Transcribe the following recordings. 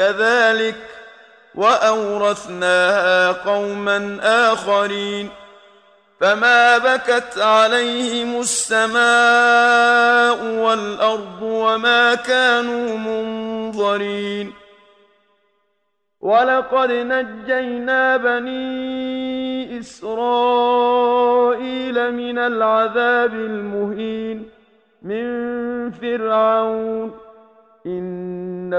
كذلك وأورثناها قوما آخرين فما بكت عليهم السماء والأرض وما كانوا منظرين ولقد نجينا بني إسرائيل من العذاب المهين من فرعون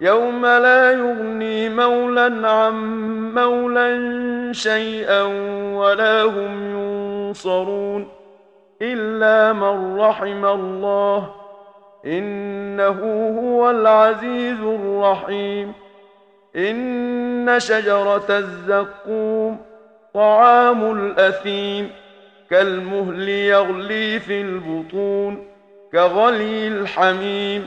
يوم لا يغني مولا عن مولا شيئا ولا هم ينصرون إلا من رحم الله إنه هو العزيز الرحيم إن شجرة الزقوم طعام الأثيم كالمهل يغلي في البطون كغلي الحميم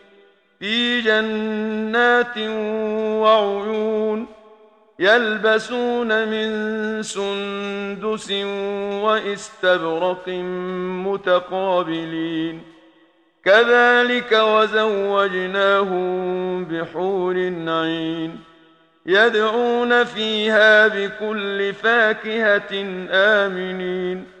في جنات وعيون يلبسون من سندس واستبرق متقابلين. كذلك وزوجناهم بحور عين يدعون فيها بكل فاكهة آمنين.